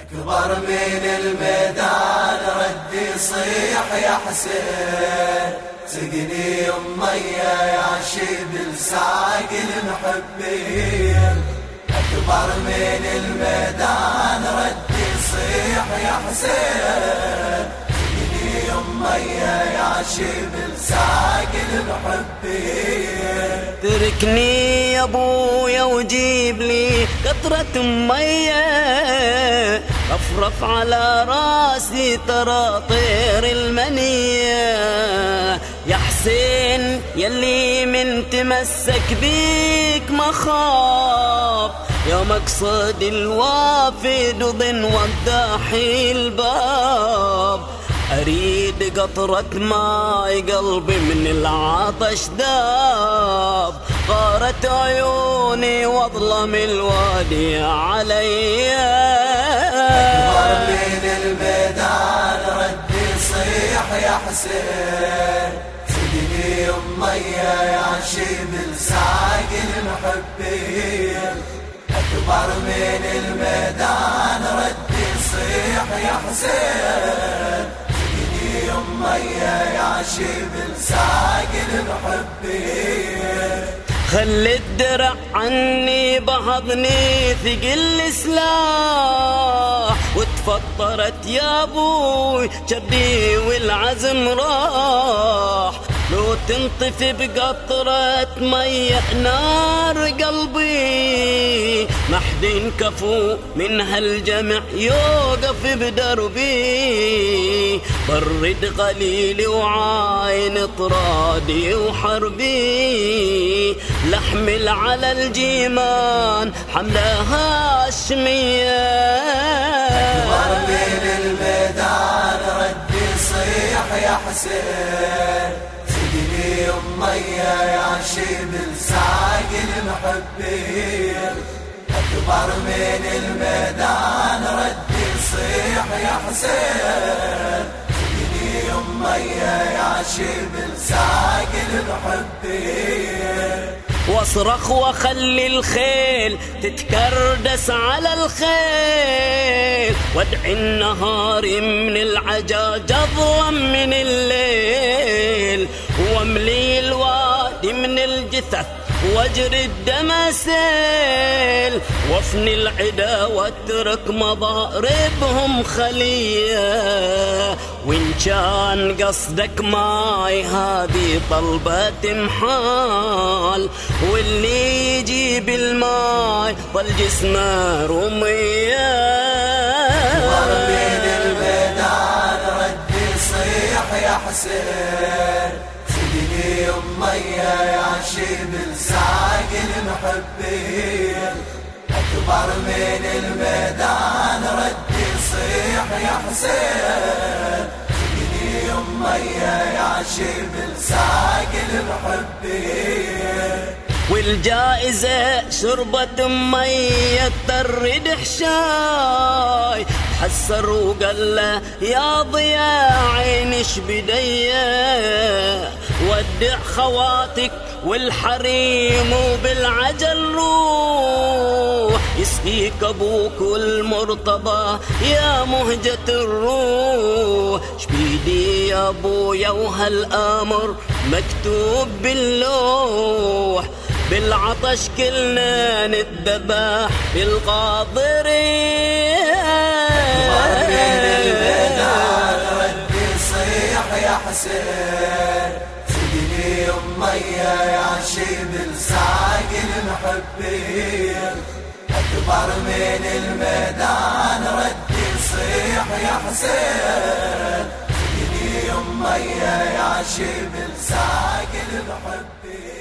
أكبر من الميدان رد يصيح يا حسين. سقني أمي يا شبل ساق المحبين. أكبر من الميدان رد يصيح يا حسين. سقني أمي يا شبل ساق المحبين. تركني يا ابويا وجيب لي قطرة مية. رفرف على رأسي ترى طير المنية. يا حسين يلي من تمسك بيك ما خاف. يا مقصد الوافد وضن وداحي الباب. أريد قطرة ماي قلبي من العطش ذاب غارت عيوني وأظلم الوادي علي. من الميدان رد يصيح يا حسين. سقني أمي يا شبل ساق المحبين. أكبر من الميدان رد يصيح يا حسين. سقني أمي يا شبل ساق المحبين. خلي الدرع عني بحضني ثقل سلاح وتفطرت يا أبوي جدي والعزم راح. لو تنطفي بقطرة مية نار قلبي ما حد كفو من هالجمع يوقف بدربي. برد قليلي وعاين طرادي وحربي. لحمل على الجيمان حملة هاشمية أكبر من الميدان رد يصيح يا حسين. سقني أمي يا شبل ساق المحبين. أكبر من الميدان رد يصيح يا حسين. يا شبل ساق المحبين واصرخ واخلي الخيل تتكردس على الخيل. وادعي النهار من العجاج أظلم من الليل. واملي الوادي من الجثث واجري الدم سيل وافني العدا واترك مضاربهم خلية. وإن كان قصدك ماي هذه طلبة محال واللي يجيب الماي طل جسمه يا حسين. سقني أمي شبل ساق المحبين. أكبر من الميدان رد يصيح يا حسين. سقني أمي يا شبل ساق المحبين. والجائزة شربة مية ترد حشاي. حسر وقال له يا ضياء عينش بدية؟ ودع خواتك والحريم وبالعجل روح يسقيك أبوك المرتضى يا مهجة الروح. شبيدي يا ابويا وهالامر مكتوب باللوح. بالعطش كلنا نتذبح أكبر سقني أمي يا شبل ساق المحبين. أكبر من الميدان رد يصيح يا حسين. سقني أمي يا شبل ساق المحبين.